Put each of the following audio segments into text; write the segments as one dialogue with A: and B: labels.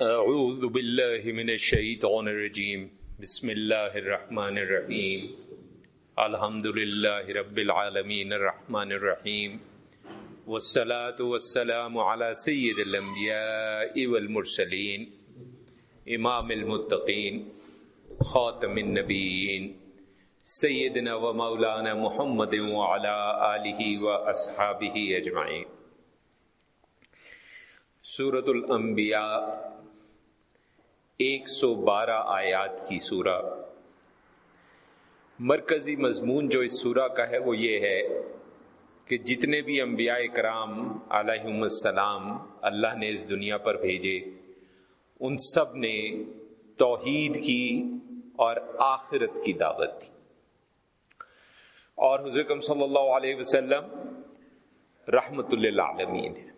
A: اعوذ باللہ من الشیطان الرجیم بسم اللہ الرحمن الرحیم الحمد للہ رب العالمین الرحمن الرحیم والصلاة والسلام على سید الانبیاء والمرسلین امام المتقین خاتم النبیین سیدنا و مولانا محمد وعلى آلہ و اصحابہ اجمعین سورة الانبیاء ایک سو بارہ آیات کی سورہ۔ مرکزی مضمون جو اس سورہ کا ہے وہ یہ ہے کہ جتنے بھی انبیاء کرام علیہم السلام اللہ نے اس دنیا پر بھیجے، ان سب نے توحید کی اور آخرت کی دعوت دی۔ اور حضرت صلی اللہ علیہ وسلم رحمت اللہ عالمین ہے۔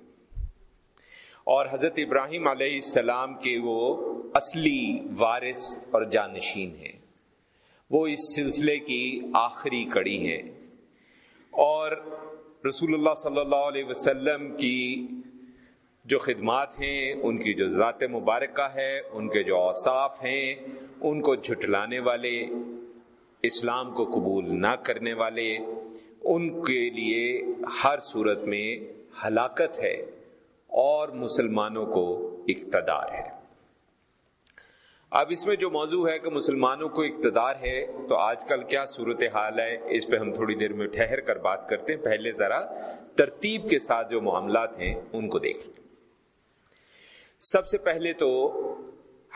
A: اور حضرت ابراہیم علیہ السلام کے وہ اصلی وارث اور جانشین ہیں۔ وہ اس سلسلے کی آخری کڑی ہیں۔ اور رسول اللہ صلی اللہ علیہ وسلم کی جو خدمات ہیں، ان کی جو ذات مبارکہ ہے، ان کے جو اوصاف ہیں، ان کو جھٹلانے والے، اسلام کو قبول نہ کرنے والے، ان کے لیے ہر صورت میں ہلاکت ہے۔ اور مسلمانوں کو اقتدار ہے۔ اب اس میں جو موضوع ہے کہ مسلمانوں کو اقتدار ہے، تو آج کل کیا صورت حال ہے؟ اس پہ ہم تھوڑی دیر میں ٹھہر کر بات کرتے ہیں۔ پہلے ذرا ترتیب کے ساتھ جو معاملات ہیں، ان کو دیکھ لیں۔ سب سے پہلے تو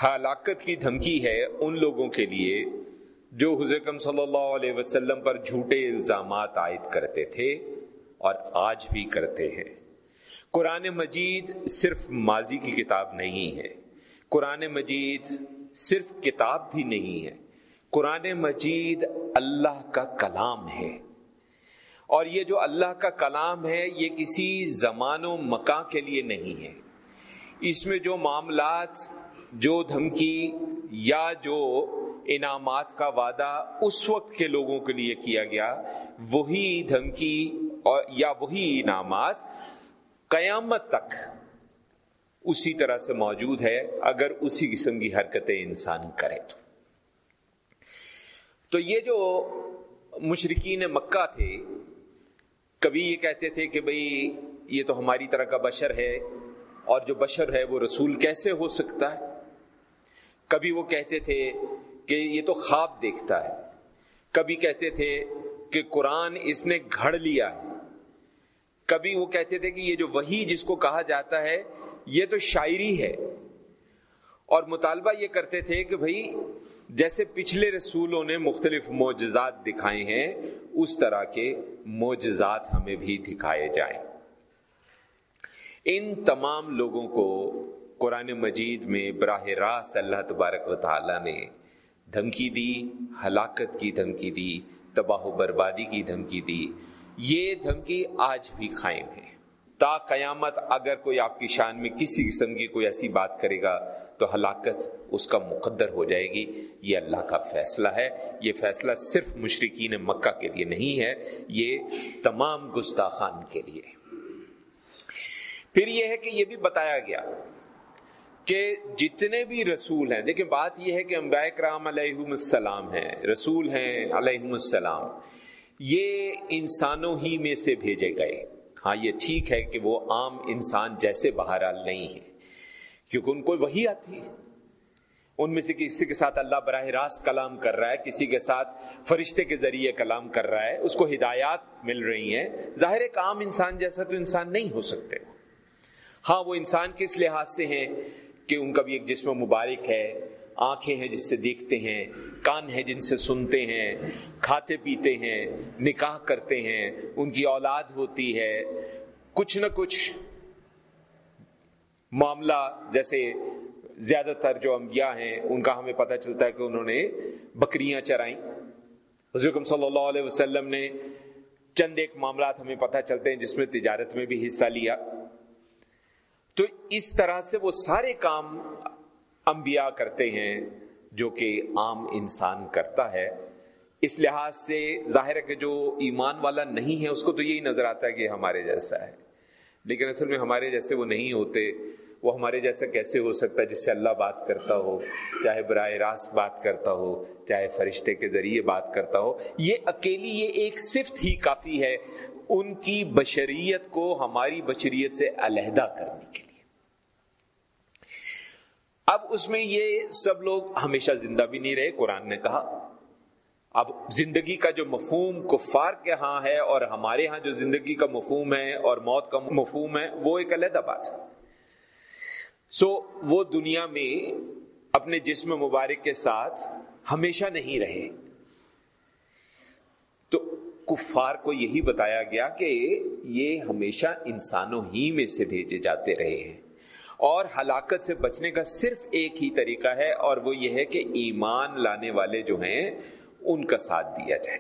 A: ہلاکت کی دھمکی ہے ان لوگوں کے لیے جو حضرت صلی اللہ علیہ وسلم پر جھوٹے الزامات عائد کرتے تھے اور آج بھی کرتے ہیں۔ قرآن مجید صرف ماضی کی کتاب نہیں ہے۔ قرآن مجید صرف کتاب بھی نہیں ہے۔ قرآن مجید اللہ کا کلام ہے۔ اور یہ جو اللہ کا کلام ہے، یہ کسی زمان و مکان کے لیے نہیں ہے۔ اس میں جو معاملات، جو دھمکی یا جو انعامات کا وعدہ اس وقت کے لوگوں کے لیے کیا گیا، وہی دھمکی اور یا وہی انعامات قیامت تک اسی طرح سے موجود ہے اگر اسی قسم کی حرکتیں انسان کرے۔ تو تو یہ جو مشرقین مکہ تھے، کبھی یہ کہتے تھے کہ بھئی یہ تو ہماری طرح کا بشر ہے اور جو بشر ہے وہ رسول کیسے ہو سکتا ہے؟ کبھی وہ کہتے تھے کہ یہ تو خواب دیکھتا ہے۔ کبھی کہتے تھے کہ قرآن اس نے گھڑ لیا ہے۔ کبھی وہ کہتے تھے کہ یہ جو وہی جس کو کہا جاتا ہے، یہ تو شاعری ہے۔ اور مطالبہ یہ کرتے تھے کہ بھائی جیسے پچھلے رسولوں نے مختلف معجزات دکھائے ہیں، اس طرح کے معجزات ہمیں بھی دکھائے جائیں۔ ان تمام لوگوں کو قرآن مجید میں براہ راست اللہ تبارک و تعالی نے دھمکی دی، ہلاکت کی دھمکی دی، تباہ و بربادی کی دھمکی دی۔ یہ دھمکی آج بھی قائم ہے۔ تا قیامت اگر کوئی آپ کی شان میں کسی قسم کی کوئی ایسی بات کرے گا، تو ہلاکت اس کا مقدر ہو جائے گی۔ یہ اللہ کا فیصلہ ہے۔ یہ فیصلہ صرف مشرقین مکہ کے لیے نہیں ہے، یہ تمام گستاخان کے لیے۔ پھر یہ ہے کہ یہ بھی بتایا گیا کہ جتنے بھی رسول ہیں، دیکھیں بات یہ ہے کہ انبیاء کرام علیہ السلام ہیں، رسول ہیں علیہ السلام۔ یہ انسانوں ہی میں سے بھیجے گئے۔ ہاں یہ ٹھیک ہے کہ وہ عام انسان جیسے بہرحال نہیں ہے کیونکہ ان کو وہی آتی ہے۔ ان میں سے کسی کے ساتھ اللہ براہ راست کلام کر رہا ہے، کسی کے ساتھ فرشتے کے ذریعے کلام کر رہا ہے، اس کو ہدایات مل رہی ہیں۔ ظاہر ایک عام انسان جیسا تو انسان نہیں ہو سکتے۔ ہاں وہ انسان کس لحاظ سے ہیں کہ ان کا بھی ایک جسم مبارک ہے آنکھیں ہیں جس سے دیکھتے ہیں، کان ہیں جن سے سنتے ہیں، کھاتے پیتے ہیں، نکاح کرتے ہیں، ان کی اولاد ہوتی ہے۔ کچھ نہ کچھ معاملہ جیسے زیادہ تر جو انبیاء ہیں، ان کا ہمیں پتہ چلتا ہے کہ انہوں نے بکریاں چرائیں۔ حضرت صلی اللہ علیہ وسلم نے چند ایک معاملات ہمیں پتہ چلتے ہیں جس میں تجارت میں بھی حصہ لیا۔ تو اس طرح سے وہ سارے کام انبیاء کرتے ہیں جو کہ عام انسان کرتا ہے۔ اس لحاظ سے ظاہر ہے کہ جو ایمان والا نہیں ہے، اس کو تو یہی نظر آتا ہے کہ ہمارے جیسا ہے۔ لیکن اصل میں ہمارے جیسے وہ نہیں ہوتے، وہ ہمارے جیسا کیسے ہو سکتا ہے جس سے اللہ بات کرتا ہو، چاہے براہ راست بات کرتا ہو، چاہے فرشتے کے ذریعے بات کرتا ہو۔ یہ اکیلی، یہ ایک صفت ہی کافی ہے۔ ان کی بشریت کو، ہماری بشریت سے علیحدہ کرنے کے لیے۔ اب اس میں یہ سب لوگ ہمیشہ زندہ بھی نہیں رہے، قرآن نے کہا۔ اب زندگی کا جو مفہوم کفار کے ہاں ہے اور ہمارے ہاں جو زندگی کا مفہوم ہے اور موت کا مفہوم ہے، وہ ایک علیحدہ بات ہے۔ سو وہ دنیا میں اپنے جسم مبارک کے ساتھ ہمیشہ نہیں رہے۔ تو کفار کو یہی بتایا گیا کہ یہ ہمیشہ انسانوں ہی میں سے بھیجے جاتے رہے ہیں۔ اور ہلاکت سے بچنے کا صرف ایک ہی طریقہ ہے، اور وہ یہ ہے کہ ایمان لانے والے جو ہیں، ان کا ساتھ دیا جائے۔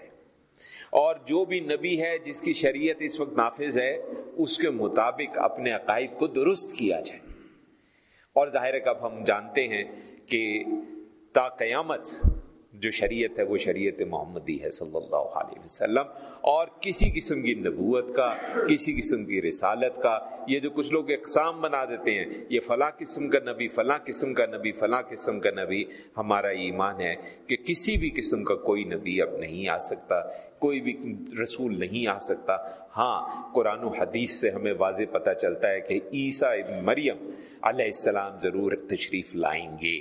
A: اور جو بھی نبی ہے، جس کی شریعت اس وقت نافذ ہے، اس کے مطابق اپنے عقائد کو درست کیا جائے۔ اور ظاہر اب ہم جانتے ہیں کہ تا قیامت جو شریعت ہے وہ شریعت محمدی ہے صلی اللہ علیہ وسلم، اور کسی قسم کی نبوت کا، کسی قسم کی رسالت کا، یہ جو کچھ لوگ اقسام بنا دیتے ہیں، یہ فلاں قسم کا نبی، فلاں قسم کا نبی، فلاں قسم کا نبی، ہمارا ایمان ہے کہ کسی بھی قسم کا کوئی نبی اب نہیں آ سکتا، کوئی بھی رسول نہیں آ سکتا۔ ہاں قرآن و حدیث سے ہمیں واضح پتہ چلتا ہے کہ عیسیٰ مریم علیہ السلام ضرور تشریف لائیں گے۔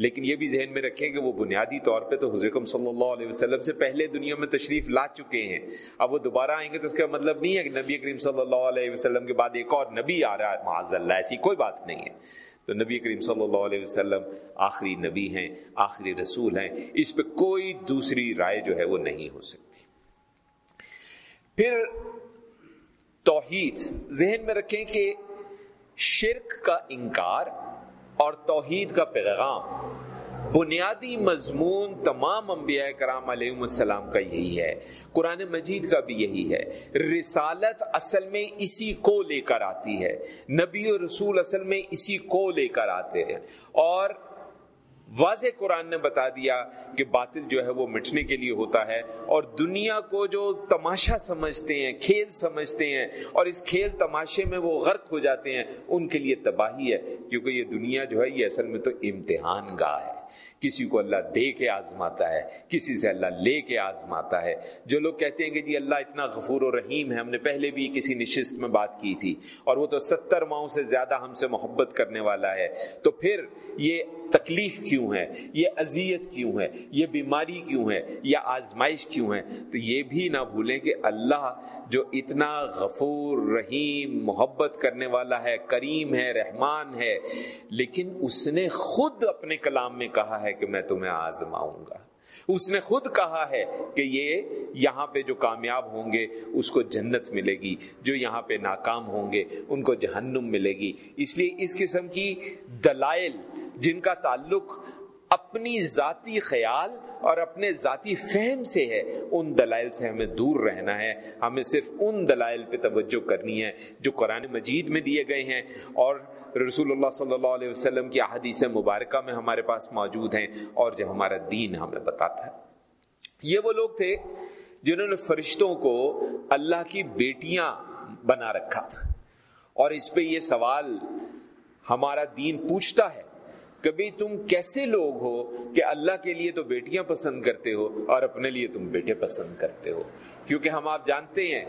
A: لیکن یہ بھی ذہن میں رکھیں کہ وہ بنیادی طور پہ تو حضرت صلی اللہ علیہ وسلم سے پہلے دنیا میں تشریف لا چکے ہیں۔ اب وہ دوبارہ آئیں گے تو اس کا مطلب نہیں ہے کہ نبی کریم صلی اللہ علیہ وسلم کے بعد ایک اور نبی آ رہا ہے۔ معاذ اللہ، ایسی کوئی بات نہیں ہے۔ تو نبی کریم صلی اللہ علیہ وسلم آخری نبی ہیں، آخری رسول ہیں۔ اس پہ کوئی دوسری رائے جو ہے وہ نہیں ہو سکتی۔ پھر توحید، ذہن میں رکھیں کہ شرک کا انکار اور توحید کا پیغام. بنیادی مضمون تمام انبیاء کرام علیہ السلام کا یہی ہے. قرآن مجید کا بھی یہی ہے. رسالت اصل میں اسی کو لے کر آتی ہے. نبی و رسول اصل میں اسی کو لے کر آتے ہیں. اور واضح قرآن نے بتا دیا کہ باطل جو ہے وہ مٹنے کے لیے ہوتا ہے اور دنیا کو جو تماشا سمجھتے ہیں، کھیل سمجھتے ہیں اور اس کھیل تماشے میں وہ غرق ہو جاتے ہیں، ان کے لیے تباہی ہے، کیونکہ یہ دنیا جو ہے یہ اصل میں تو امتحان گاہ ہے۔ کسی کو اللہ دے کے آزماتا ہے، کسی سے اللہ لے کے آزماتا ہے۔ جو لوگ کہتے ہیں کہ جی اللہ اتنا غفور و رحیم ہے، ہم نے پہلے بھی کسی نشست میں بات کی تھی اور وہ تو ستر ماہوں سے زیادہ ہم سے محبت کرنے والا ہے۔ تو پھر یہ تکلیف کیوں ہے؟ یہ اذیت کیوں ہے؟ یہ بیماری کیوں ہے؟ یا آزمائش کیوں ہے؟ تو یہ بھی نہ بھولیں کہ اللہ جو اتنا غفور، رحیم، محبت کرنے والا ہے، کریم ہے، رحمان ہے، لیکن اس نے خود اپنے کلام میں کہا ہے ہے کہ میں تمہیں آزماؤں گا۔ اس نے خود کہا ہے کہ یہ یہاں پہ جو کامیاب ہوں گے، اس کو جنت ملے گی۔ جو یہاں پہ ناکام ہوں گے، ان کو جہنم ملے گی۔ اس لیے اس قسم کی دلائل جن کا تعلق اپنی ذاتی خیال اور اپنے ذاتی فہم سے ہے، ان دلائل سے ہمیں دور رہنا ہے۔ ہمیں صرف ان دلائل پہ توجہ کرنی ہے جو قرآن مجید میں دیے گئے ہیں۔ اور رسول اللہ صلی اللہ علیہ وسلم کی احادیث مبارکہ میں ہمارے پاس موجود ہیں اور جو ہمارا دین ہمیں بتاتا ہے۔ یہ وہ لوگ تھے جنہوں نے فرشتوں کو اللہ کی بیٹیاں بنا رکھا تھا۔ اور اس پہ یہ سوال ہمارا دین پوچھتا ہے کبھی تم کیسے لوگ ہو کہ اللہ کے لیے تو بیٹیاں پسند کرتے ہو اور اپنے لیے تم بیٹے پسند کرتے ہو؟ کیونکہ ہم آپ جانتے ہیں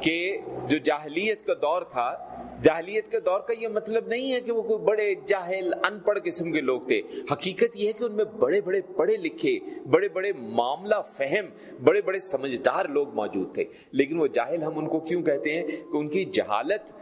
A: کہ جو جاہلیت کا دور تھا، جاہلیت کے دور کا یہ مطلب نہیں ہے کہ وہ کوئی بڑے جاہل، ان پڑھ قسم کے لوگ تھے۔ حقیقت یہ ہے کہ ان میں بڑے بڑے پڑھے لکھے، بڑے بڑے معاملہ فہم، بڑے بڑے سمجھدار لوگ موجود تھے۔ لیکن وہ جاہل ہم ان کو کیوں کہتے ہیں؟ کہ ان کی جہالت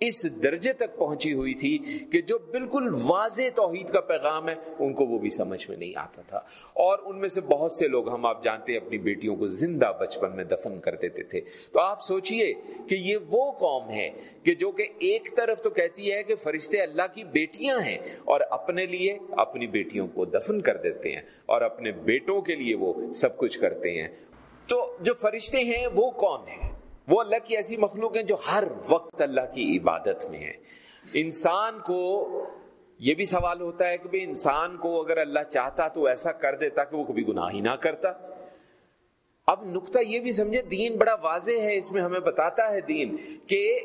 A: اس درجے تک پہنچی ہوئی تھی کہ جو بالکل واضح توحید کا پیغام ہے، ان کو وہ بھی سمجھ میں نہیں آتا تھا۔ اور ان میں سے بہت سے لوگ ہم آپ جانتے ہیں، اپنی بیٹیوں کو زندہ بچپن میں دفن کر دیتے تھے۔ تو آپ سوچئے کہ یہ وہ قوم ہے کہ جو کہ ایک طرف تو کہتی ہے کہ فرشتے اللہ کی بیٹیاں ہیں اور اپنے لیے اپنی بیٹیوں کو دفن کر دیتے ہیں اور اپنے بیٹوں کے لیے وہ سب کچھ کرتے ہیں۔ تو جو فرشتے ہیں، وہ کون ہیں۔ وہ اللہ کی ایسی مخلوق ہیں جو ہر وقت اللہ کی عبادت میں ہے انسان کو یہ بھی سوال ہوتا ہے کہ انسان کو اگر اللہ چاہتا تو ایسا کر دیتا کہ وہ کبھی گناہ ہی نہ کرتا۔ اب نقطہ یہ بھی سمجھے دین بڑا واضح ہے، اس میں ہمیں بتاتا ہے دین کہ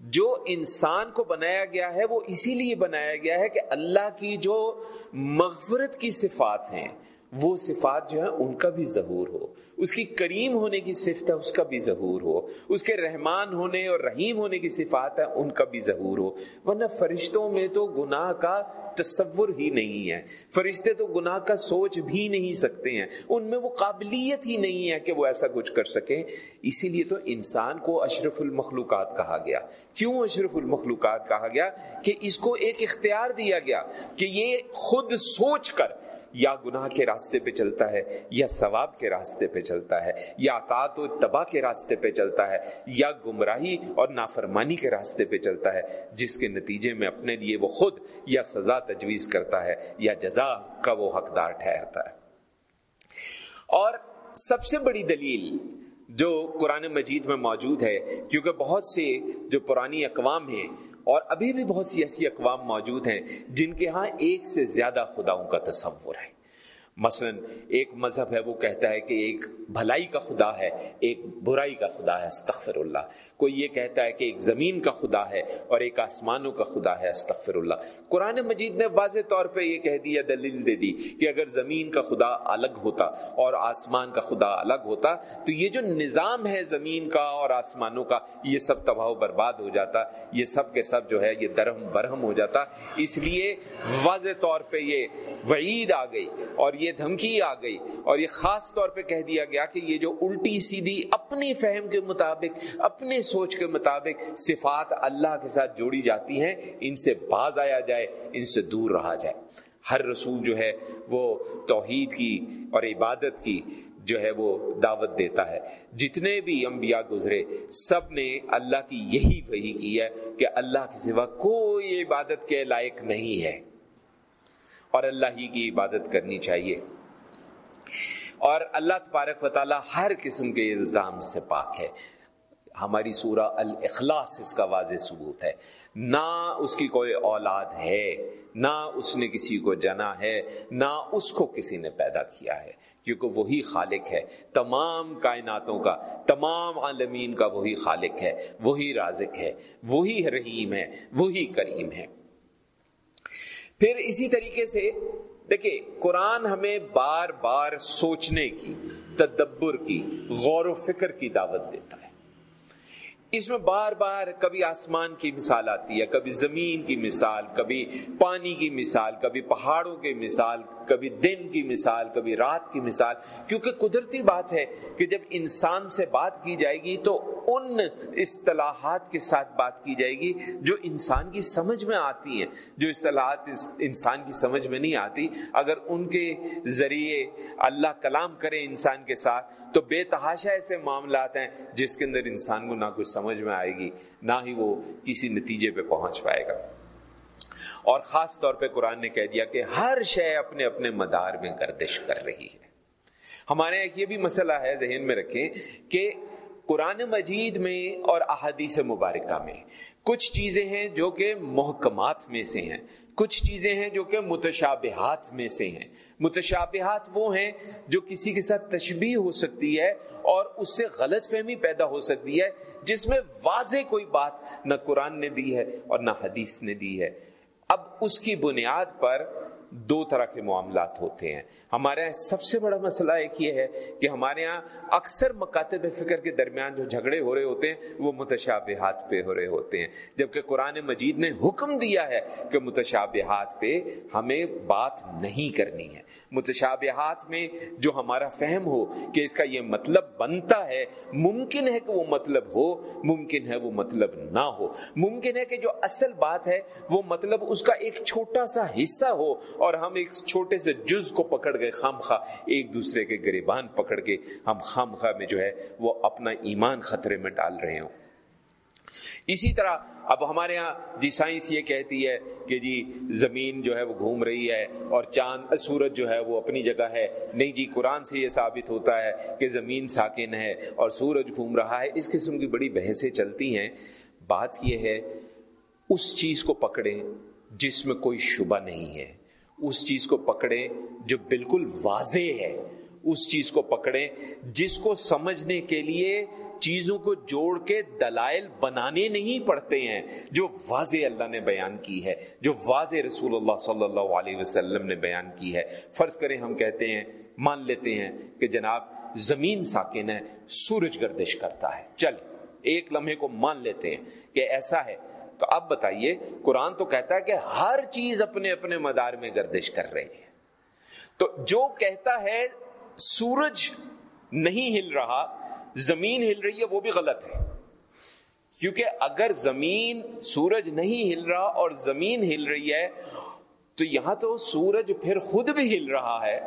A: جو انسان کو بنایا گیا ہے، وہ اسی لیے بنایا گیا ہے کہ اللہ کی جو مغفرت کی صفات ہیں وہ صفات جو ہیں ان کا بھی ظہور ہو۔ اس کی کریم ہونے کی صفت ہے، اس کا بھی ظہور ہو۔ اس کے رحمان ہونے اور رحیم ہونے کی صفات ہے، ان کا بھی ظہور ہو۔ ورنہ فرشتوں میں تو گناہ کا تصور ہی نہیں ہے۔ فرشتے تو گناہ کا سوچ بھی نہیں سکتے ہیں۔ ان میں وہ قابلیت ہی نہیں ہے کہ وہ ایسا کچھ کر سکیں۔ اسی لیے تو انسان کو اشرف المخلوقات کہا گیا۔ کیوں اشرف المخلوقات کہا گیا؟ کہ اس کو ایک اختیار دیا گیا کہ یہ خود سوچ کر یا گناہ کے راستے پہ چلتا ہے، یا ثواب کے راستے پہ چلتا ہے، یا اطاعت و تباہ کے راستے پہ چلتا ہے، یا گمراہی اور نافرمانی کے راستے پہ چلتا ہے، جس کے نتیجے میں اپنے لیے وہ خود یا سزا تجویز کرتا ہے، یا جزا کا وہ حقدار ٹھہرتا ہے۔ اور سب سے بڑی دلیل جو قرآن مجید میں موجود ہے، کیونکہ بہت سے جو پرانی اقوام ہیں اور ابھی بھی بہت سی ایسی اقوام موجود ہیں جن کے ہاں ایک سے زیادہ خداؤں کا تصور ہے۔ مثلا ایک مذہب ہے، وہ کہتا ہے کہ ایک بھلائی کا خدا ہے، ایک برائی کا خدا ہے، استغفر اللہ۔ کوئی یہ کہتا ہے کہ ایک زمین کا خدا ہے اور ایک آسمانوں کا خدا ہے، استغفر اللہ۔ قرآن مجید نے واضح طور پہ یہ کہہ دیا، دلیل دے دی کہ اگر زمین کا خدا الگ ہوتا اور آسمان کا خدا الگ ہوتا، تو یہ جو نظام ہے زمین کا اور آسمانوں کا، یہ سب تباہ و برباد ہو جاتا، یہ سب کے سب جو ہے، یہ درہم برہم ہو جاتا۔ اس لیے واضح طور پہ یہ وعید آ گئی اور یہ دھمکی آ گئی اور یہ خاص طور پہ کہہ دیا گیا کہ یہ جو الٹی سیدھی اپنی فہم کے مطابق اپنے سوچ کے مطابق صفات اللہ کے ساتھ جوڑی جاتی ہیں، ان سے باز آیا جائے، ان سے دور رہا جائے۔ ہر رسول جو ہے وہ توحید کی اور عبادت کی جو ہے وہ دعوت دیتا ہے۔ جتنے بھی انبیاء گزرے، سب نے اللہ کی یہی وہی کی ہے کہ اللہ کے سوا کوئی عبادت کے لائق نہیں ہے۔ اور اللہ ہی کی عبادت کرنی چاہیے۔ اور اللہ تبارک و تعالی ہر قسم کے الزام سے پاک ہے۔ ہماری سورہ الاخلاص اس کا واضح ثبوت ہے۔ نہ اس کی کوئی اولاد ہے، نہ اس نے کسی کو جنا ہے، نہ اس کو کسی نے پیدا کیا ہے۔ کیونکہ وہی خالق ہے۔ تمام کائناتوں کا، تمام عالمین کا وہی خالق ہے۔ وہی رازق ہے۔ وہی رحیم ہے۔ وہی کریم ہے۔ پھر اسی طریقے سے دیکھیں، قرآن ہمیں بار بار سوچنے کی، تدبر کی، غور و فکر کی دعوت دیتا ہے۔ اس میں بار بار کبھی آسمان کی مثال آتی ہے، کبھی زمین کی مثال، کبھی پانی کی مثال، کبھی پہاڑوں کی مثال کبھی دن کی مثال، کبھی رات کی مثال، کیونکہ قدرتی بات ہے کہ جب انسان سے بات کی جائے گی تو ان اصطلاحات کے ساتھ بات کی جائے گی جو انسان کی سمجھ میں آتی ہیں۔ جو اصطلاحات انسان کی سمجھ میں نہیں آتی، اگر ان کے ذریعے اللہ کلام کرے انسان کے ساتھ، تو بے تحاشا ایسے معاملات ہیں جس کے اندر انسان کو نہ کچھ سمجھ میں آئے گی، نہ ہی وہ کسی نتیجے پہ پہنچ پائے گا۔ اور خاص طور پہ قرآن نے کہہ دیا کہ ہر شے اپنے اپنے مدار میں گردش کر رہی ہے۔ ہمارے ایک یہ بھی مسئلہ ہے ذہن میں رکھیں کہ قرآن مجید میں اور احادیث مبارکہ میں کچھ چیزیں ہیں جو کہ محکمات میں سے ہیں۔ کچھ چیزیں ہیں جو کہ متشابہات میں سے ہیں۔ متشابہات وہ ہیں جو کسی کے ساتھ تشبیح ہو سکتی ہے اور اس سے غلط فہمی پیدا ہو سکتی ہے، جس میں واضح کوئی بات نہ قرآن نے دی ہے اور نہ حدیث نے دی ہے۔ اب اس کی بنیاد پر دو طرح کے معاملات ہوتے ہیں۔ ہمارے یہاں سب سے بڑا مسئلہ ایک یہ ہے کہ ہمارے یہاں اکثر مکاتب فکر کے درمیان جو جھگڑے ہو رہے ہوتے ہیں، وہ متشابہات پہ ہو رہے ہوتے ہیں۔ جبکہ قرآن مجید نے حکم دیا ہے کہ متشابہات پہ ہمیں بات نہیں کرنی ہے۔ متشابہات میں جو ہمارا فہم ہو کہ اس کا یہ مطلب بنتا ہے، ممکن ہے کہ وہ مطلب ہو، ممکن ہے وہ مطلب نہ ہو۔ ممکن ہے کہ جو اصل بات ہے، وہ مطلب اس کا ایک چھوٹا سا حصہ ہو اور ہم ایک چھوٹے سے جز کو پکڑ گئے خام خواہ ایک دوسرے کے گریبان پکڑ کے ہم خام خواہ میں جو ہے وہ اپنا ایمان خطرے میں ڈال رہے ہوں۔ اسی طرح اب ہمارے ہاں جی سائنس یہ کہتی ہے کہ جی زمین جو ہے وہ گھوم رہی ہے اور چاند، سورج جو ہے وہ اپنی جگہ ہے۔ نہیں جی قرآن سے یہ ثابت ہوتا ہے کہ زمین ساکن ہے اور سورج گھوم رہا ہے۔ اس قسم کی بڑی بحثیں چلتی ہیں۔ بات یہ ہے، اس چیز کو پکڑیں جس میں کوئی شبہ نہیں ہے۔ اس چیز کو پکڑے جو بالکل واضح ہے۔ اس چیز کو پکڑیں جس کو سمجھنے کے لیے چیزوں کو جوڑ کے دلائل بنانے نہیں پڑتے ہیں، جو واضح اللہ نے بیان کی ہے، جو واضح رسول اللہ صلی اللہ علیہ وسلم نے بیان کی ہے۔ فرض کریں ہم کہتے ہیں، مان لیتے ہیں کہ جناب زمین ساکن ہے، سورج گردش کرتا ہے۔ چل، ایک لمحے کو مان لیتے ہیں کہ ایسا ہے۔ تو اب بتائیے، قرآن تو کہتا ہے کہ ہر چیز اپنے اپنے مدار میں گردش کر رہی ہے۔ تو جو کہتا ہے سورج نہیں ہل رہا، زمین ہل رہی ہے، وہ بھی غلط ہے۔ کیونکہ اگر زمین سورج نہیں ہل رہا اور زمین ہل رہی ہے، تو یہاں تو سورج پھر خود بھی ہل رہا ہے۔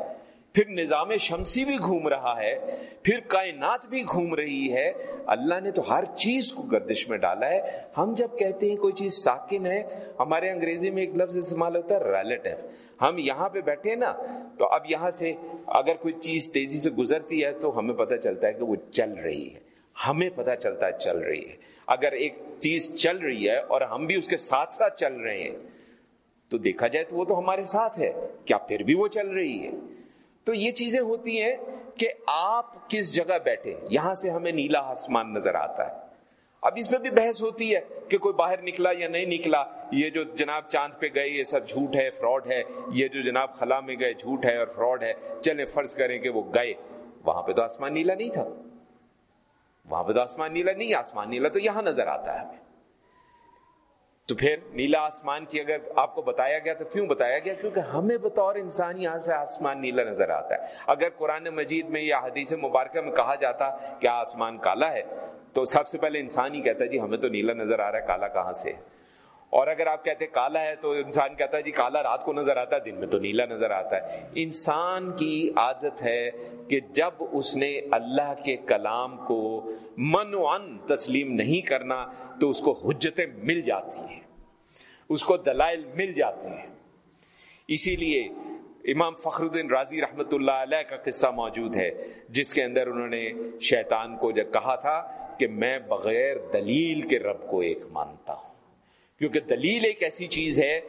A: پھر نظام شمسی بھی گھوم رہا ہے، پھر کائنات بھی گھوم رہی ہے۔ اللہ نے تو ہر چیز کو گردش میں ڈالا ہے۔ ہم جب کہتے ہیں کوئی چیز ساکن ہے، ہمارے انگریزی میں ایک لفظ استعمال ہوتا ہے ریلیٹو ہم یہاں پہ بیٹھے ہیں نا، تو اب یہاں سے اگر کوئی چیز تیزی سے گزرتی ہے، تو ہمیں پتہ چلتا ہے کہ وہ چل رہی ہے۔ ہمیں پتہ چلتا ہے چل رہی ہے۔ اگر ایک چیز چل رہی ہے اور ہم بھی اس کے ساتھ ساتھ چل رہے ہیں، تو دیکھا جائے تو وہ تو ہمارے ساتھ ہے۔ کیا پھر بھی وہ چل رہی ہے؟ تو یہ چیزیں ہوتی ہیں کہ آپ کس جگہ بیٹھے یہاں سے ہمیں نیلا آسمان نظر آتا ہے۔ اب اس پہ بھی بحث ہوتی ہے کہ کوئی باہر نکلا یا نہیں نکلا، یہ جو جناب چاند پہ گئے، یہ سب جھوٹ ہے، فراڈ ہے۔ یہ جو جناب خلا میں گئے، جھوٹ ہے اور فراڈ ہے۔ چلیں فرض کریں کہ وہ گئے۔ وہاں پہ تو آسمان نیلا نہیں تھا۔ وہاں پہ تو آسمان نیلا نہیں، آسمان نیلا تو یہاں نظر آتا ہے ہمیں۔ تو پھر نیلا آسمان کی اگر آپ کو بتایا گیا تو کیوں بتایا گیا؟ کیونکہ ہمیں بطور انسان یہاں سے آسمان نیلا نظر آتا ہے۔ اگر قرآن مجید میں یا حدیث مبارکہ میں کہا جاتا کہ آسمان کالا ہے، تو سب سے پہلے انسان ہی کہتا ہے جی ہمیں تو نیلا نظر آ رہا ہے، کالا کہاں سے ہے؟ اور اگر آپ کہتے کالا ہے تو انسان کہتا ہے جی کالا رات کو نظر آتا ہے، دن میں تو نیلا نظر آتا ہے۔ انسان کی عادت ہے کہ جب اس نے اللہ کے کلام کو من ان تسلیم نہیں کرنا تو اس کو حجتیں مل جاتی ہیں، اس کو دلائل مل جاتے ہیں۔ اسی لیے امام فخر الدین راضی رحمت اللہ علیہ کا قصہ موجود ہے، جس کے اندر انہوں نے شیطان کو جب کہا تھا کہ میں بغیر دلیل کے رب کو ایک مانتا ہوں۔ کیونکہ دلیل ایک ایسی چیز ہے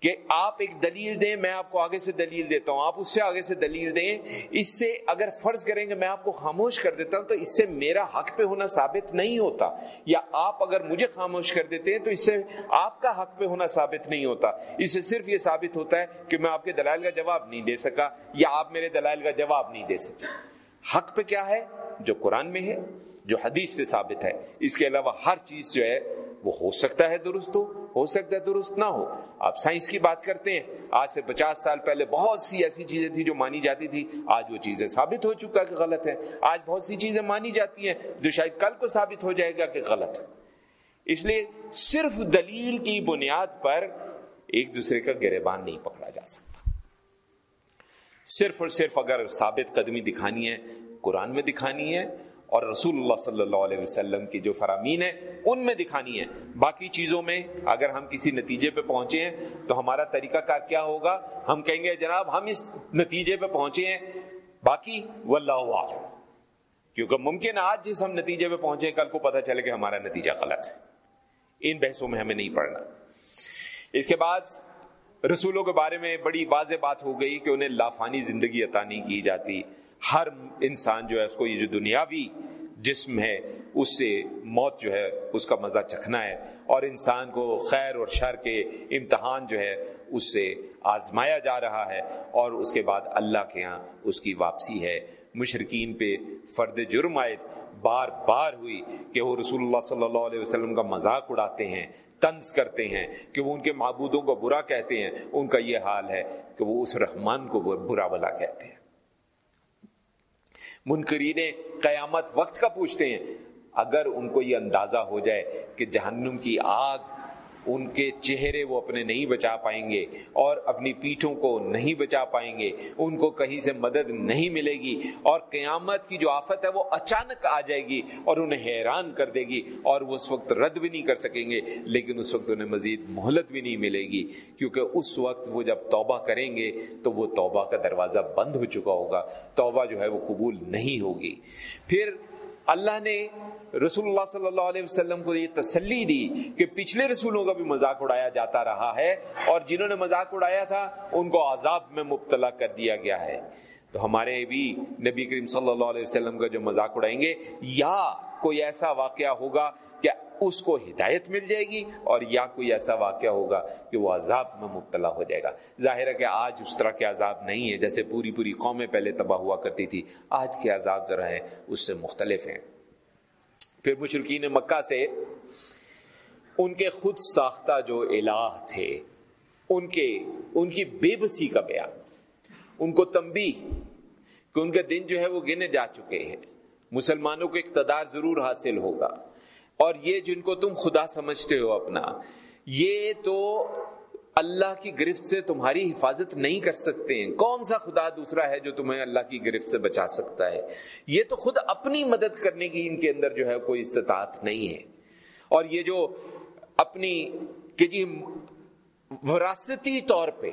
A: کہ آپ ایک دلیل دیں، میں آپ کو آگے سے دلیل دیتا ہوں۔ آپ اس سے آگے سے دلیل دیں۔ اس سے اگر فرض کریں گے میں آپ کو خاموش کر دیتا ہوں، تو اس سے میرا حق پہ ہونا ثابت نہیں ہوتا۔ یا آپ اگر مجھے خاموش کر دیتے ہیں، تو اس سے آپ کا حق پہ ہونا ثابت نہیں ہوتا۔ اس سے صرف یہ ثابت ہوتا ہے کہ میں آپ کے دلائل کا جواب نہیں دے سکا، یا آپ میرے دلائل کا جواب نہیں دے سکے۔ حق پہ کیا ہے؟ جو قرآن میں ہے۔ جو حدیث سے ثابت ہے۔ اس کے علاوہ ہر چیز جو ہے، وہ ہو سکتا ہے درست ہو ہو سکتا ہے درست نہ ہو۔ آپ سائنس کی بات کرتے ہیں۔ آج سے پچاس سال پہلے بہت سی ایسی چیزیں تھی جو مانی جاتی تھی آج وہ چیزیں ثابت ہو چکا کہ غلط ہے آج بہت سی چیزیں مانی جاتی ہیں جو شاید کل کو ثابت ہو جائے گا کہ غلط۔ اس لیے صرف دلیل کی بنیاد پر ایک دوسرے کا گریبان نہیں پکڑا جا سکتا۔ صرف اور صرف اگر ثابت قدمی دکھانی ہے، قرآن میں دکھانی ہے اور رسول اللہ صلی اللہ علیہ وسلم کی جو فرامین ہے ان میں دکھانی ہے باقی چیزوں میں اگر ہم کسی نتیجے پہ پہنچے ہیں، تو ہمارا طریقہ کار کیا ہوگا؟ ہم کہیں گے، جناب، ہم اس نتیجے پہ پہنچے ہیں۔ باقی، واللہ عالم کیونکہ ممکن آج جس ہم نتیجے پہ پہنچے کل کو پتہ چلے کہ ہمارا نتیجہ غلط ہے۔ ان بحثوں میں ہمیں نہیں پڑھنا۔ اس کے بعد، رسولوں کے بارے میں بڑی واضح بات ہو گئی کہ انہیں لافانی زندگی عطا نہیں کی جاتی۔ ہر انسان جو ہے اس کو یہ جو دنیاوی جسم ہے، اس سے موت جو ہے، اس کا مزہ چکھنا ہے۔ اور انسان کو خیر اور شر کے امتحان جو ہے، اس سے آزمایا جا رہا ہے۔ اور اس کے بعد اللہ کے ہاں اس کی واپسی ہے۔ مشرقین پہ فرد جرم آئے، بار بار ہوئی کہ وہ رسول اللہ صلی اللہ علیہ وسلم کا مذاق اڑاتے ہیں تنز کرتے ہیں کہ وہ ان کے معبودوں کو برا کہتے ہیں۔ ان کا یہ حال ہے کہ وہ اس رحمان کو برا بلا کہتے ہیں۔ منکرین قیامت وقت کا پوچھتے ہیں۔ اگر ان کو یہ اندازہ ہو جائے کہ جہنم کی آگ ان کے چہرے وہ اپنے نہیں بچا پائیں گے اور اپنی پیٹھوں کو نہیں بچا پائیں گے، ان کو کہیں سے مدد نہیں ملے گی اور قیامت کی جو آفت ہے وہ اچانک آ جائے گی اور انہیں حیران کر دے گی اور وہ اس وقت رد بھی نہیں کر سکیں گے، لیکن اس وقت انہیں مزید مہلت بھی نہیں ملے گی، کیونکہ اس وقت وہ جب توبہ کریں گے تو وہ توبہ کا دروازہ بند ہو چکا ہوگا، توبہ جو ہے وہ قبول نہیں ہوگی۔ پھر اللہ نے رسول اللہ صلی اللہ علیہ وسلم کو یہ تسلی دی کہ پچھلے رسولوں کا بھی مذاق اڑایا جاتا رہا ہے اور جنہوں نے مذاق اڑایا تھا، ان کو عذاب میں مبتلا کر دیا گیا ہے۔ تو ہمارے بھی نبی کریم صلی اللہ علیہ وسلم کا جو مذاق اڑائیں گے، یا کوئی ایسا واقعہ ہوگا کہ اس کو ہدایت مل جائے گی اور یا کوئی ایسا واقعہ ہوگا کہ وہ عذاب میں مبتلا ہو جائے گا۔ ظاہر ہے کہ آج اس طرح کے عذاب نہیں ہے جیسے پوری پوری قومیں پہلے تباہ ہوا کرتی تھی۔ آج کے عذاب ذرا ہیں، اس سے مختلف ہیں۔ پھر مشرقین مکہ سے ان کے خود ساختہ جو الہ تھے، ان کے، ان کی بے بسی کا بیان، ان کو تمبی کہ ان کے دن جو ہے وہ گنے جا چکے ہیں۔ مسلمانوں کو اقتدار ضرور حاصل ہوگا۔ اور یہ جن کو تم خدا سمجھتے ہو اپنا، یہ تو اللہ کی گرفت سے تمہاری حفاظت نہیں کر سکتے ہیں۔ کون سا خدا دوسرا ہے جو تمہیں اللہ کی گرفت سے بچا سکتا ہے؟ یہ تو خود اپنی مدد کرنے کی ان کے اندر جو ہے کوئی استطاعت نہیں ہے۔ اور یہ جو اپنی کہ جی وراثتی طور پہ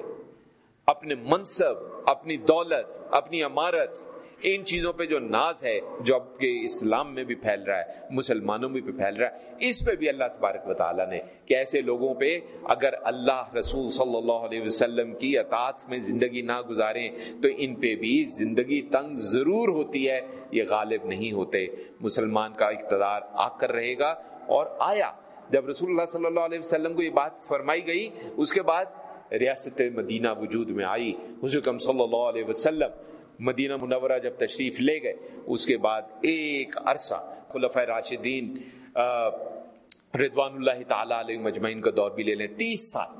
A: اپنے منصب، اپنی دولت، اپنی عمارت ان چیزوں پہ جو ناز ہے، جو اب کے اسلام میں بھی پھیل رہا ہے، مسلمانوں میں بھی پھیل رہا ہے، اس پہ بھی اللہ تبارک و تعالیٰ نے کہ ایسے لوگوں پہ اگر اللہ رسول صلی اللہ علیہ وسلم کی اطاعت میں زندگی نہ گزاریں، تو ان پہ بھی زندگی تنگ ضرور ہوتی ہے، یہ غالب نہیں ہوتے۔ مسلمان کا اقتدار آ کر رہے گا۔ اور آیا، جب رسول اللہ صلی اللہ علیہ وسلم کو یہ بات فرمائی گئی، اس کے بعد ریاست مدینہ وجود میں آئی۔ حضرت صلی اللہ علیہ وسلم مدینہ منورہ جب تشریف لے گئے، اس کے بعد ایک عرصہ خلفۂ راشدین رضوان اللہ تعالی علیہ مجمعین کا دور بھی لے لیں۔ تیس سال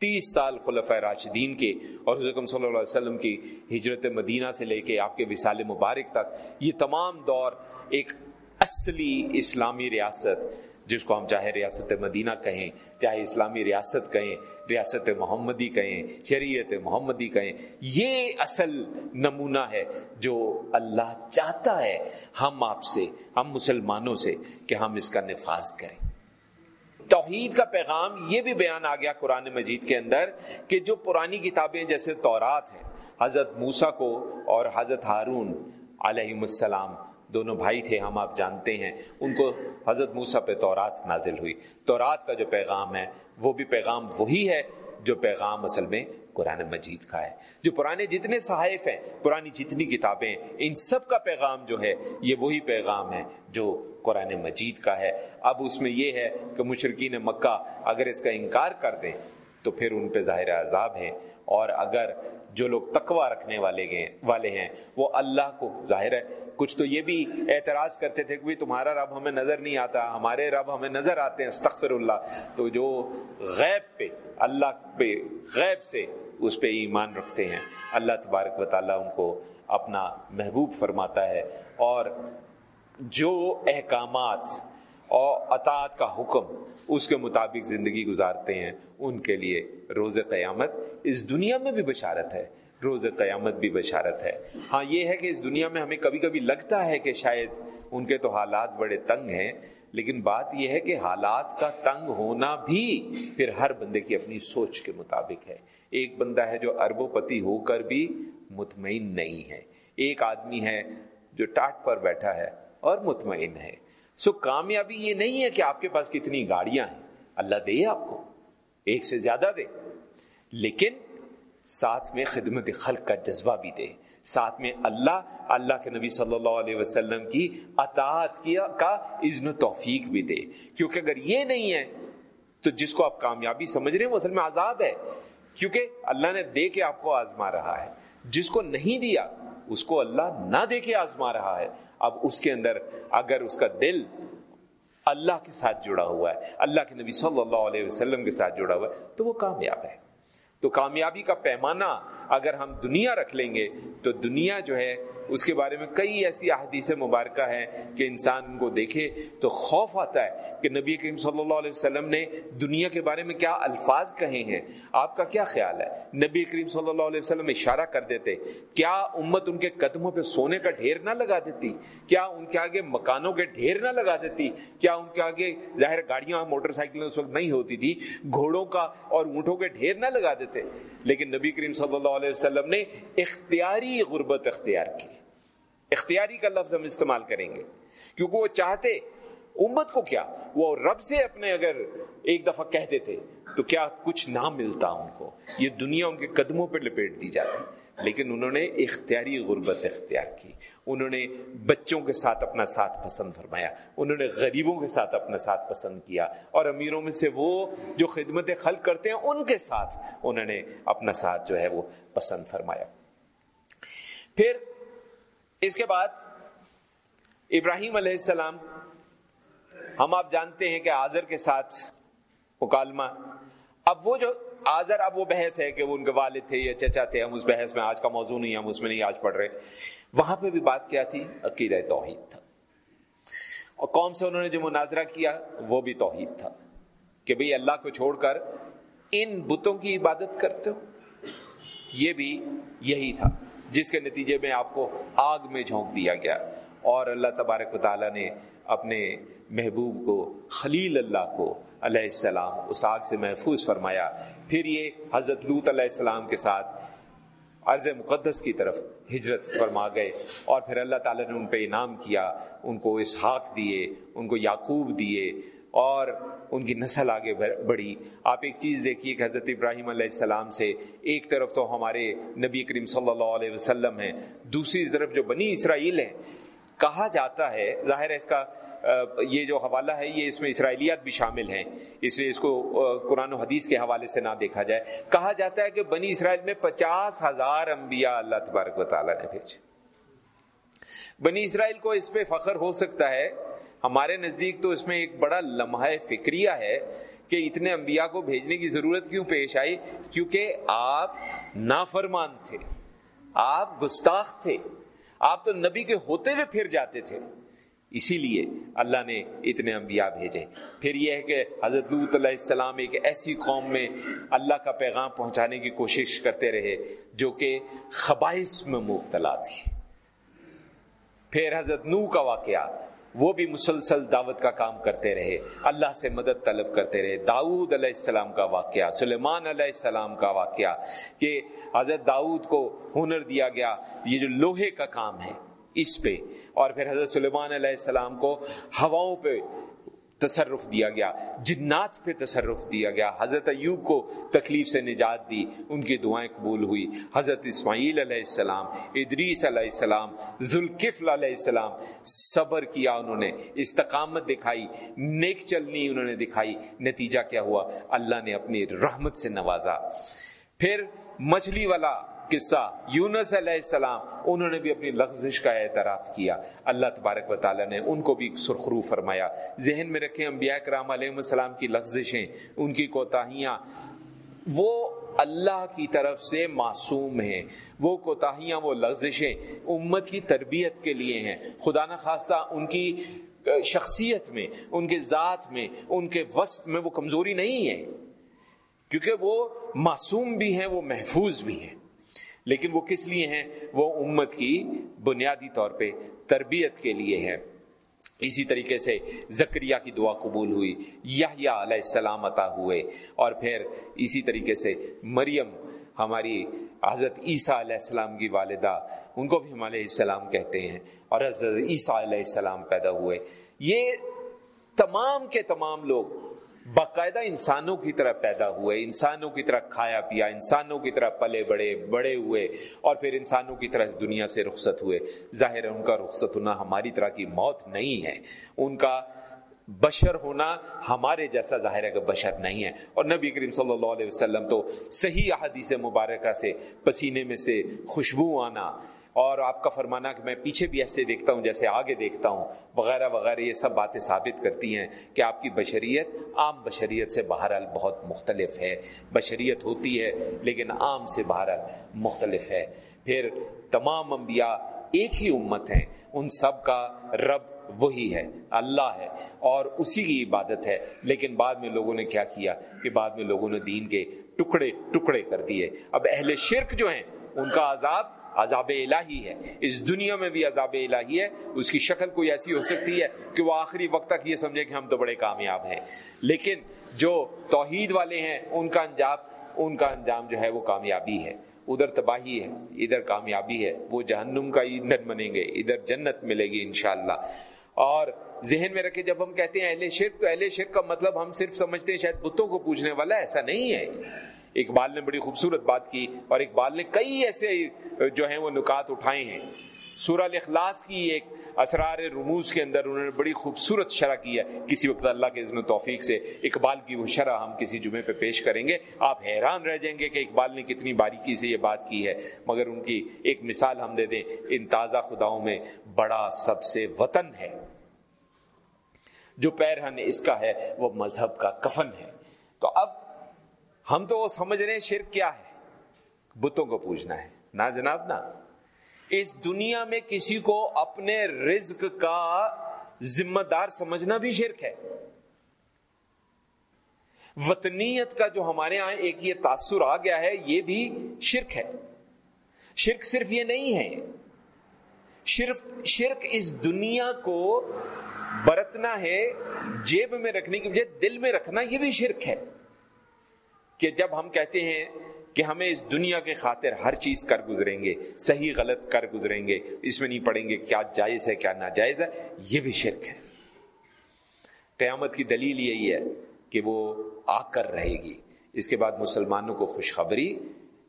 A: تیس سال خلفۂ راشدین کے اور حضرت صلی اللہ علیہ وسلم کی ہجرت مدینہ سے لے کے آپ کے وصال مبارک تک، یہ تمام دور ایک اصلی اسلامی ریاست جس کو ہم چاہے ریاست مدینہ کہیں، چاہے اسلامی ریاست کہیں، ریاست محمدی کہیں، شریعت محمدی کہیں، یہ اصل نمونہ ہے جو اللہ چاہتا ہے ہم آپ سے، ہم مسلمانوں سے کہ ہم اس کا نفاذ کریں۔ توحید کا پیغام یہ بھی بیان آ گیا قرآن مجید کے اندر کہ جو پرانی کتابیں جیسے تورات ہیں، حضرت موسا کو اور حضرت ہارون علیہ السلام دونوں بھائی تھے، ہم آپ جانتے ہیں۔ ان کو حضرت موسا پہ تورات نازل ہوئی۔ تورات کا جو پیغام ہے، وہ بھی پیغام وہی ہے جو پیغام اصل میں قرآن مجید کا ہے۔ جو پرانے جتنے صحائف ہیں، پرانی جتنی کتابیں ان سب کا پیغام جو ہے، یہ وہی پیغام ہے جو قرآن مجید کا ہے۔ اب اس میں یہ ہے کہ مشرقین مکہ اگر اس کا انکار کر دیں، تو پھر ان پہ ظاہر عذاب ہیں اور اگر جو لوگ تقوا رکھنے والے والے ہیں، وہ اللہ کو ظاہر ہے۔ کچھ تو یہ بھی اعتراض کرتے تھے کہ تمہارا رب ہمیں نظر نہیں آتا، ہمارے رب ہمیں نظر آتے ہیں، استغفر اللہ۔ تو جو غیب پہ، اللہ پہ، غیب سے اس پہ ایمان رکھتے ہیں۔ اللہ تبارک و تعالیٰ ان کو اپنا محبوب فرماتا ہے۔ اور جو احکامات اور اطاعت کا حکم اس کے مطابق زندگی گزارتے ہیں، ان کے لیے روز قیامت اس دنیا میں بھی بشارت ہے، روز قیامت بھی بشارت ہے۔ ہاں یہ ہے کہ اس دنیا میں ہمیں کبھی کبھی لگتا ہے کہ شاید ان کے تو حالات بڑے تنگ ہیں، لیکن بات یہ ہے کہ حالات کا تنگ ہونا بھی پھر ہر بندے کی اپنی سوچ کے مطابق ہے۔ ایک بندہ ہے جو اربوں پتی ہو کر بھی مطمئن نہیں ہے۔ ایک آدمی ہے جو ٹاٹ پر بیٹھا ہے اور مطمئن ہے۔ سو کامیابی یہ نہیں ہے کہ آپ کے پاس کتنی گاڑیاں ہیں۔ اللہ دے آپ کو۔ ایک سے زیادہ دے۔ لیکن ساتھ میں خدمت خلق کا جذبہ بھی دے۔ ساتھ میں اللہ اللہ کے نبی صلی اللہ علیہ وسلم کی اطاعت کیا، کا اذن و توفیق بھی دے۔ کیونکہ اگر یہ نہیں ہے، تو جس کو آپ کامیابی سمجھ رہے ہیں، وہ اصل میں عذاب ہے۔ کیونکہ اللہ نے دے کے آپ کو آزما رہا ہے۔ جس کو نہیں دیا اس کو اللہ نہ دے کے آزما رہا ہے۔ اب اس کے اندر اگر اس کا دل اللہ کے ساتھ جڑا ہوا ہے، اللہ کے نبی صلی اللہ علیہ وسلم کے ساتھ جڑا ہوا ہے، تو وہ کامیاب ہے۔ تو کامیابی کا پیمانہ اگر ہم دنیا رکھ لیں گے، تو دنیا جو ہے اس کے بارے میں کئی ایسی احادیث مبارکہ ہیں کہ انسان ان کو دیکھے تو خوف آتا ہے کہ نبی کریم صلی اللہ علیہ وسلم نے دنیا کے بارے میں کیا الفاظ کہے ہیں۔ آپ کا کیا خیال ہے؟ نبی کریم صلی اللہ علیہ وسلم اشارہ کر دیتے، کیا امت ان کے قدموں پہ سونے کا ڈھیر نہ لگا دیتی؟ کیا ان کے آگے مکانوں کے ڈھیر نہ لگا دیتی؟ کیا ان کے آگے ظاہر گاڑیاں موٹر سائیکلیں اس وقت نہیں ہوتی تھی؟ گھوڑوں کا اور اونٹوں کے ڈھیر نہ لگا دیتے۔ لیکن نبی کریم صلی اللہ علیہ وسلم نے اختیاری غربت اختیار کی۔ اختیاری کا لفظ ہم استعمال کریں گے۔ کیونکہ وہ چاہتے، امت کو کیا؟ وہ رب سے اپنے اگر ایک دفعہ کہہ دیتے، تو کیا کچھ نہ ملتا ان کو؟ یہ دنیا ان کے قدموں پہ لپیٹ دی جاتی۔ لیکن انہوں نے اختیاری غربت اختیار کی۔ انہوں نے بچوں کے ساتھ اپنا ساتھ پسند فرمایا۔ انہوں نے غریبوں کے ساتھ اپنا ساتھ پسند کیا۔ اور امیروں میں سے وہ جو خدمت خلق کرتے ہیں، ان کے ساتھ انہوں نے اپنا ساتھ جو ہے وہ پسند فرمایا۔ پھر اس کے بعد ابراہیم علیہ السلام، ہم آپ جانتے ہیں کہ آزر کے ساتھ مکالمہ، اب وہ جو آزر اب وہ بحث ہے کہ وہ ان کے والد تھے یا چچا تھے، ہم اس بحث میں آج کا موضوع نہیں، ہم اس میں نہیں آج پڑھ رہے۔ وہاں پہ بھی بات کیا تھی؟ عقیدہ توحید تھا۔ اور قوم سے انہوں نے جو مناظرہ کیا، وہ بھی توحید تھا۔ کہ بھئی اللہ کو چھوڑ کر ان بتوں کی عبادت کرتے ہو، یہ بھی یہی تھا۔ جس کے نتیجے میں آپ کو آگ میں جھونک دیا گیا۔ اور اللہ تبارک و تعالیٰ نے اپنے محبوب کو، خلیل اللہ کو علیہ السلام اس آگ سے محفوظ فرمایا۔ پھر یہ حضرت لوت علیہ السلام کے ساتھ عرض مقدس کی طرف ہجرت فرما گئے۔ اور پھر اللہ تعالیٰ نے ان پہ انعام کیا، ان کو اسحاق دیے، ان کو یعقوب دیے۔ اور ان کی نسل آگے بڑھی۔ آپ ایک چیز دیکھیے کہ حضرت ابراہیم علیہ السلام سے ایک طرف تو ہمارے نبی کریم صلی اللہ علیہ وسلم ہیں، دوسری طرف جو بنی اسرائیل ہیں۔ کہا جاتا ہے، ظاہر ہے اس کا یہ جو حوالہ ہے، یہ اس میں اسرائیلیات بھی شامل ہیں۔ اس لیے اس کو قرآن و حدیث کے حوالے سے نہ دیکھا جائے۔ کہا جاتا ہے کہ بنی اسرائیل میں پچاس ہزار انبیاء اللہ تبارک و تعالیٰ نے بھیجے۔ بنی اسرائیل کو اس پہ فخر ہو سکتا ہے ہمارے نزدیک تو اس میں ایک بڑا لمحہ فکریہ ہے کہ اتنے انبیاء کو بھیجنے کی ضرورت کیوں پیش آئی؟ کیونکہ آپ نافرمان تھے، آپ گستاخ تھے، آپ تو نبی کے ہوتے ہوئے پھر جاتے تھے۔ اسی لیے اللہ نے اتنے انبیاء بھیجے۔ پھر یہ ہے کہ حضرت لوت علیہ السلام ایک ایسی قوم میں اللہ کا پیغام پہنچانے کی کوشش کرتے رہے جو کہ خبائش میں مبتلا تھی۔ پھر حضرت نو کا واقعہ وہ بھی مسلسل دعوت کا کام کرتے رہے، اللہ سے مدد طلب کرتے رہے۔ داؤد علیہ السلام کا واقعہ، سلیمان علیہ السلام کا واقعہ کہ حضرت داؤد کو ہنر دیا گیا، یہ جو لوہے کا کام ہے، اس پہ۔ اور پھر حضرت سلیمان علیہ السلام کو ہواؤں پہ تصرف دیا گیا، جنات پہ تصرف دیا گیا۔ حضرت ایوب کو تکلیف سے نجات دی، ان کی دعائیں قبول ہوئی۔ حضرت اسماعیل علیہ السلام، ادریس علیہ السلام، ذوالکفل علیہ السلام، صبر کیا انہوں نے، استقامت دکھائی، نیک چلنی انہوں نے دکھائی۔ نتیجہ کیا ہوا؟ اللہ نے اپنی رحمت سے نوازا۔ پھر مچھلی والا قصہ یونس علیہ السلام، انہوں نے بھی اپنی لغزش کا اعتراف کیا۔ اللہ تبارک و تعالیٰ نے ان کو بھی سرخرو فرمایا۔ ذہن میں رکھیں، انبیاء کرام علیہ السلام کی لغزشیں، ان کی کوتاہیاں، وہ اللہ کی طرف سے معصوم ہیں۔ وہ کوتاہیاں، وہ لغزشیں امت کی تربیت کے لیے ہیں۔ خدا نخواستہ، ان کی شخصیت میں، ان کے ذات میں، ان کے وصف میں وہ کمزوری نہیں ہے۔ کیونکہ وہ معصوم بھی ہیں، وہ محفوظ بھی ہیں۔ لیکن وہ کس لیے ہیں؟ وہ امت کی بنیادی طور پہ تربیت کے لیے ہے اسی طریقے سے زکریہ کی دعا قبول ہوئی، یحییٰ علیہ السلام عطا ہوئے۔ اور پھر اسی طریقے سے مریم، ہماری حضرت عیسیٰ علیہ السلام کی والدہ، ان کو بھی ہم علیہ السلام کہتے ہیں۔ اور حضرت عیسیٰ علیہ السلام پیدا ہوئے۔ یہ تمام کے تمام لوگ باقاعدہ انسانوں کی طرح پیدا ہوئے، انسانوں کی طرح کھایا پیا، انسانوں کی طرح پلے بڑے بڑے ہوئے، اور پھر انسانوں کی طرح اس دنیا سے رخصت ہوئے۔ ظاہر ہے ان کا رخصت ہونا ہماری طرح کی موت نہیں ہے۔ ان کا بشر ہونا ہمارے جیسا ظاہر ہے کہ بشر نہیں ہے۔ اور نبی کریم صلی اللہ علیہ وسلم تو صحیح احادیث مبارکہ سے، پسینے میں سے خوشبو آنا اور آپ کا فرمانا کہ میں پیچھے بھی ایسے دیکھتا ہوں جیسے آگے دیکھتا ہوں، وغیرہ وغیرہ، یہ سب باتیں ثابت کرتی ہیں کہ آپ کی بشریت عام بشریت سے بہرحال بہت مختلف ہے۔ بشریت ہوتی ہے لیکن عام سے بہرحال مختلف ہے۔ پھر تمام انبیاء ایک ہی امت ہیں۔ ان سب کا رب وہی ہے، اللہ ہے اور اسی کی عبادت ہے۔ لیکن بعد میں لوگوں نے کیا کیا؟ کہ بعد میں لوگوں نے دین کے ٹکڑے ٹکڑے کر دیے۔ اب اہل شرک جو ہیں، ان کا عذاب عذاب الہی ہے۔ اس دنیا میں بھی عذاب الہی ہے۔ اس کی شکل کوئی ایسی ہو سکتی ہے کہ وہ آخری وقت تک یہ سمجھے کہ ہم تو بڑے کامیاب ہیں۔ لیکن جو توحید والے ہیں، ان کا انجام، ان کا انجام جو ہے وہ کامیابی ہے۔ ادھر تباہی ہے، ادھر کامیابی ہے۔ وہ جہنم کا ایندھن بنیں گے، ادھر جنت ملے گی انشاءاللہ۔ اور ذہن میں رکھے جب ہم کہتے ہیں اہل شرک، تو اہل شرک کا مطلب ہم صرف سمجھتے ہیں، شاید بتوں کو پوچھنے والا ایسا نہیں ہے۔ اقبال نے بڑی خوبصورت بات کی اور اقبال نے کئی ایسے جو ہیں وہ نکات اٹھائے ہیں۔ سورہ الاخلاص کی ایک اسرار رموز کے اندر انہوں نے بڑی خوبصورت شرح کی ہے۔ کسی وقت اللہ کے عزن و توفیق سے اقبال کی وہ شرح ہم کسی جمعے پہ پیش کریں گے۔ آپ حیران رہ جائیں گے کہ اقبال نے کتنی باریکی سے یہ بات کی ہے۔ مگر ان کی ایک مثال ہم دے دیں۔ ان تازہ خداؤں میں بڑا سب سے وطن ہے۔ جو پیرہن اس کا ہے، وہ مذہب کا کفن ہے۔ تو اب ہم تو وہ سمجھ رہے ہیں شرک کیا ہے؟ بتوں کو پوچھنا ہے۔ نہ جناب نہ اس دنیا میں کسی کو اپنے رزق کا ذمہ دار سمجھنا بھی شرک ہے۔ وطنیت کا جو ہمارے یہاں ایک یہ تاثر آ گیا ہے، یہ بھی شرک ہے۔ شرک صرف یہ نہیں ہے۔ شرف شرک اس دنیا کو برتنا ہے، جیب میں رکھنے کی بجائے دل میں رکھنا، یہ بھی شرک ہے۔ کہ جب ہم کہتے ہیں کہ ہمیں اس دنیا کے خاطر ہر چیز کر گزریں گے، صحیح غلط کر گزریں گے، اس میں نہیں پڑیں گے کیا جائز ہے، کیا ناجائز ہے، یہ بھی شرک ہے۔ قیامت کی دلیل یہی ہے کہ وہ آ کر رہے گی۔ اس کے بعد مسلمانوں کو خوشخبری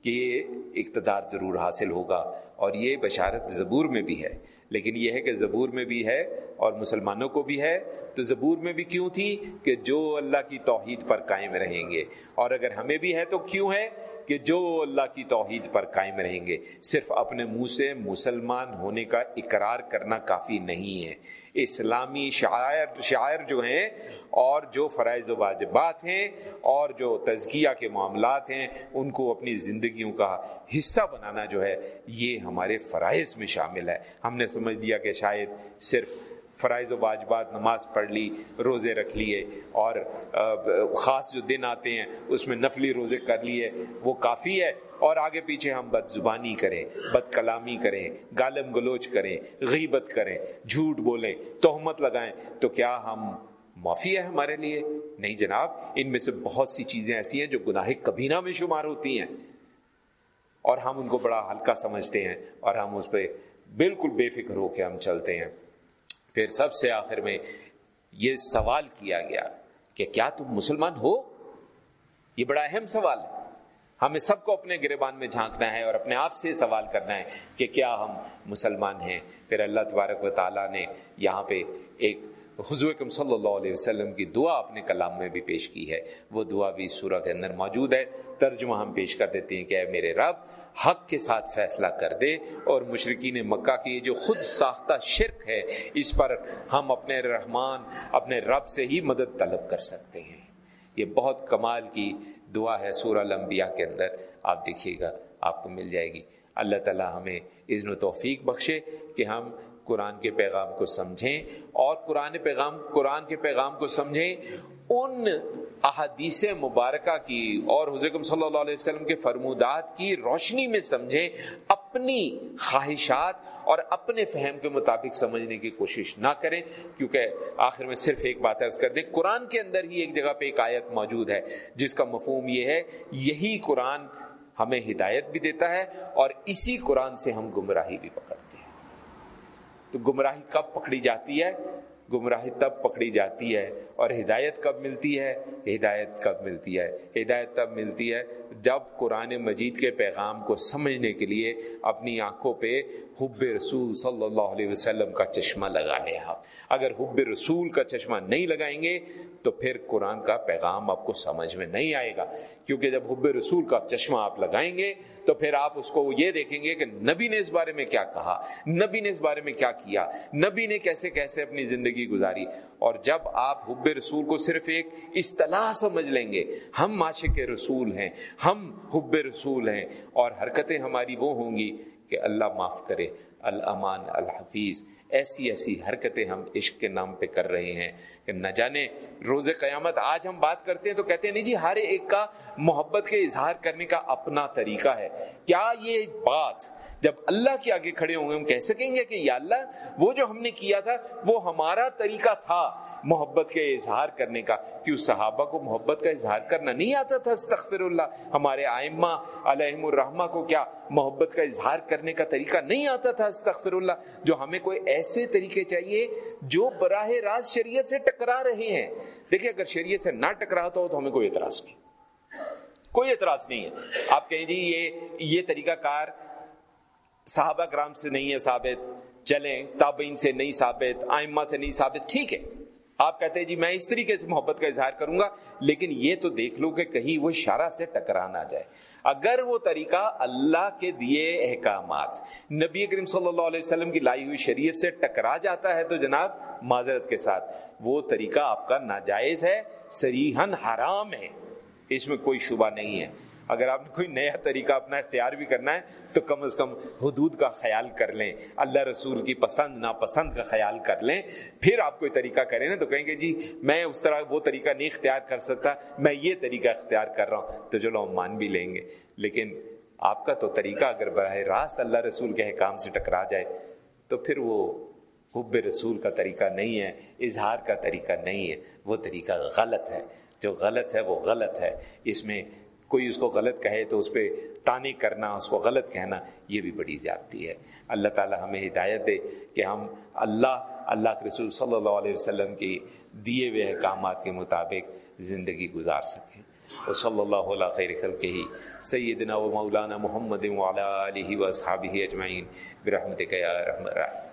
A: کہ یہ اقتدار ضرور حاصل ہوگا اور یہ بشارت زبور میں بھی ہے۔ لیکن یہ ہے کہ زبور میں بھی ہے اور مسلمانوں کو بھی ہے۔ تو زبور میں بھی کیوں تھی کہ جو اللہ کی توحید پر قائم رہیں گے؟ اور اگر ہمیں بھی ہے تو کیوں ہے؟ کہ جو اللہ کی توحید پر قائم رہیں گے، صرف اپنے منہ سے مسلمان ہونے کا اقرار کرنا کافی نہیں ہے۔ اسلامی شاعر شاعر جو ہیں اور جو فرائض و واجبات ہیں اور جو تزکیہ کے معاملات ہیں، ان کو اپنی زندگیوں کا حصہ بنانا جو ہے، یہ ہمارے فرائض میں شامل ہے۔ ہم نے سمجھ لیا کہ شاید صرف فرائض و واجبات نماز پڑھ لی، روزے رکھ لیے اور خاص جو دن آتے ہیں، اس میں نفلی روزے کر لیے، وہ کافی ہے۔ اور آگے پیچھے ہم بد زبانی کریں بد کلامی کریں، گالم گلوچ کریں، غیبت کریں، جھوٹ بولیں، تہمت لگائیں، تو کیا ہم معافی ہے ہمارے لیے؟ نہیں جناب، ان میں سے بہت سی چیزیں ایسی ہیں جو گناہ کبینہ میں شمار ہوتی ہیں۔ اور ہم ان کو بڑا ہلکا سمجھتے ہیں اور ہم اس پہ بالکل بے فکر ہو کے ہم چلتے ہیں۔ پھر سب سے آخر میں یہ سوال کیا گیا کہ کیا تم مسلمان ہو؟ یہ بڑا اہم سوال ہے۔ ہمیں سب کو اپنے گربان میں جھانکنا ہے اور اپنے آپ سے سوال کرنا ہے کہ کیا ہم مسلمان ہیں۔ پھر اللہ تبارک و تعالیٰ نے یہاں پہ ایک حضور اکم صلی اللہ علیہ وسلم کی دعا اپنے کلام میں بھی پیش کی ہے۔ وہ دعا بھی سورہ کے اندر موجود ہے۔ ترجمہ ہم پیش کر دیتے ہیں کہ اے میرے رب حق کے ساتھ فیصلہ کر دے اور مشرقین مکہ کی یہ جو خود ساختہ شرک ہے، اس پر ہم اپنے رحمان، اپنے رب سے ہی مدد طلب کر سکتے ہیں۔ یہ بہت کمال کی دعا ہے سورہ الانبیاء کے اندر۔ آپ دیکھیے گا، آپ کو مل جائے گی۔ اللہ تعالی ہمیں اذن و توفیق بخشے کہ ہم قرآن کے پیغام کو سمجھیں اور قرآن پیغام، قرآن کے پیغام کو سمجھیں ان احادیث مبارکہ کی اور حضرت صلی اللہ علیہ وسلم کے فرمودات کی روشنی میں سمجھیں، اپنی خواہشات اور اپنے فہم کے مطابق سمجھنے کی کوشش نہ کریں۔ کیونکہ آخر میں صرف ایک بات عرض کر دیں، قرآن کے اندر ہی ایک جگہ پہ ایک آیت موجود ہے، جس کا مفہوم یہ ہے، یہی قرآن ہمیں ہدایت بھی دیتا ہے اور اسی قرآن سے ہم گمراہی بھی پکڑتے ہیں۔ تو گمراہی کب پکڑی جاتی ہے؟ گمراہی تب پکڑی جاتی ہے اور ہدایت کب ملتی ہے؟ ہدایت کب ملتی ہے؟ ہدایت تب ملتی ہے جب قرآن مجید کے پیغام کو سمجھنے کے لیے اپنی آنکھوں پہ حب رسول صلی اللہ علیہ وسلم کا چشمہ لگا لے آپ۔ اگر حب رسول کا چشمہ نہیں لگائیں گے، تو پھر قرآن کا پیغام آپ کو سمجھ میں نہیں آئے گا۔ کیونکہ جب حب رسول کا چشمہ آپ لگائیں گے، تو پھر آپ اس کو یہ دیکھیں گے کہ نبی نے اس بارے میں کیا کہا، نبی نے اس بارے میں کیا کیا، نبی نے کیسے کیسے اپنی زندگی گزاری۔ اور جب آپ حب رسول کو صرف ایک اصطلاح سمجھ لیں گے، ہم معاشق رسول ہیں، ہم حب رسول ہیں، اور حرکتیں ہماری وہ ہوں گی کہ اللہ معاف کرے الامان الحفیظ، ایسی ایسی حرکتیں ہم عشق کے نام پہ کر رہے ہیں کہ نہ جانے روز قیامت آج ہم بات کرتے ہیں تو کہتے ہیں، نہیں جی ہر ایک کا محبت کے اظہار کرنے کا اپنا طریقہ ہے۔ کیا یہ بات جب اللہ کے آگے کھڑے ہوں گے، ہم کہہ سکیں گے کہ یا اللہ، وہ جو ہم نے کیا تھا، وہ ہمارا طریقہ تھا محبت کے اظہار کرنے کا۔ کیوں صحابہ کو محبت کا اظہار کرنا نہیں آتا تھا، استغفر اللہ، ہمارے آئمہ علیہم الرحمہ کو کیا محبت کا اظہار کرنے کا طریقہ نہیں آتا تھا، استغفر اللہ۔ جو ہمیں کوئی ایسے طریقے چاہیے جو براہ راست شریعت سے ٹکرا رہے ہیں۔ دیکھیں، اگر شریعت سے نہ ٹکراتا ہو تو ہمیں کوئی اعتراض نہیں۔ کوئی اعتراض نہیں ہے۔ آپ کہیں جی یہ یہ طریقہ کار صحابہ کرام سے نہیں ہے ثابت، چلیں، تابعین سے نہیں ثابت، آئمہ سے نہیں ثابت، ٹھیک ہے۔ آپ کہتے ہیں جی میں اس طریقے سے محبت کا اظہار کروں گا، لیکن یہ تو دیکھ لو کہ کہیں وہ اشارہ سے ٹکرا نہ جائے۔ اگر وہ طریقہ اللہ کے دیے احکامات، نبی کریم صلی اللہ علیہ وسلم کی لائی ہوئی شریعت سے ٹکرا جاتا ہے تو جناب، معذرت کے ساتھ، وہ طریقہ آپ کا ناجائز ہے سریحن حرام ہے۔ اس میں کوئی شبہ نہیں ہے۔ اگر آپ نے کوئی نیا طریقہ اپنا اختیار بھی کرنا ہے، تو کم از کم حدود کا خیال کر لیں۔ اللہ رسول کی پسند، ناپسند کا خیال کر لیں۔ پھر آپ کوئی طریقہ کریں نا تو کہیں گے جی میں اس طرح وہ طریقہ نہیں اختیار کر سکتا، میں یہ طریقہ اختیار کر رہا ہوں۔ تو جو لوگ مان بھی لیں گے۔ لیکن آپ کا تو طریقہ اگر براہ راست اللہ رسول کے حکام سے ٹکرا جائے، تو پھر وہ حب رسول کا طریقہ نہیں ہے، اظہار کا طریقہ نہیں ہے۔ وہ طریقہ غلط ہے۔ جو غلط ہے، وہ غلط ہے۔ اس میں کوئی اس کو غلط کہے تو اس پہ تانے کرنا، اس کو غلط کہنا، یہ بھی بڑی زیادتی ہے۔ اللہ تعالی ہمیں ہدایت دے کہ ہم اللہ اللہ کے رسول صلی اللہ علیہ وسلم کی دیے ہوئے احکامات کے مطابق زندگی گزار سکیں۔ صلی اللہ علیہ خیر خلق ہی سیدنا و مولانا محمد وعلا علیہ و اصحابہ اجمعین۔ برحمتک یا رحمت الرحیم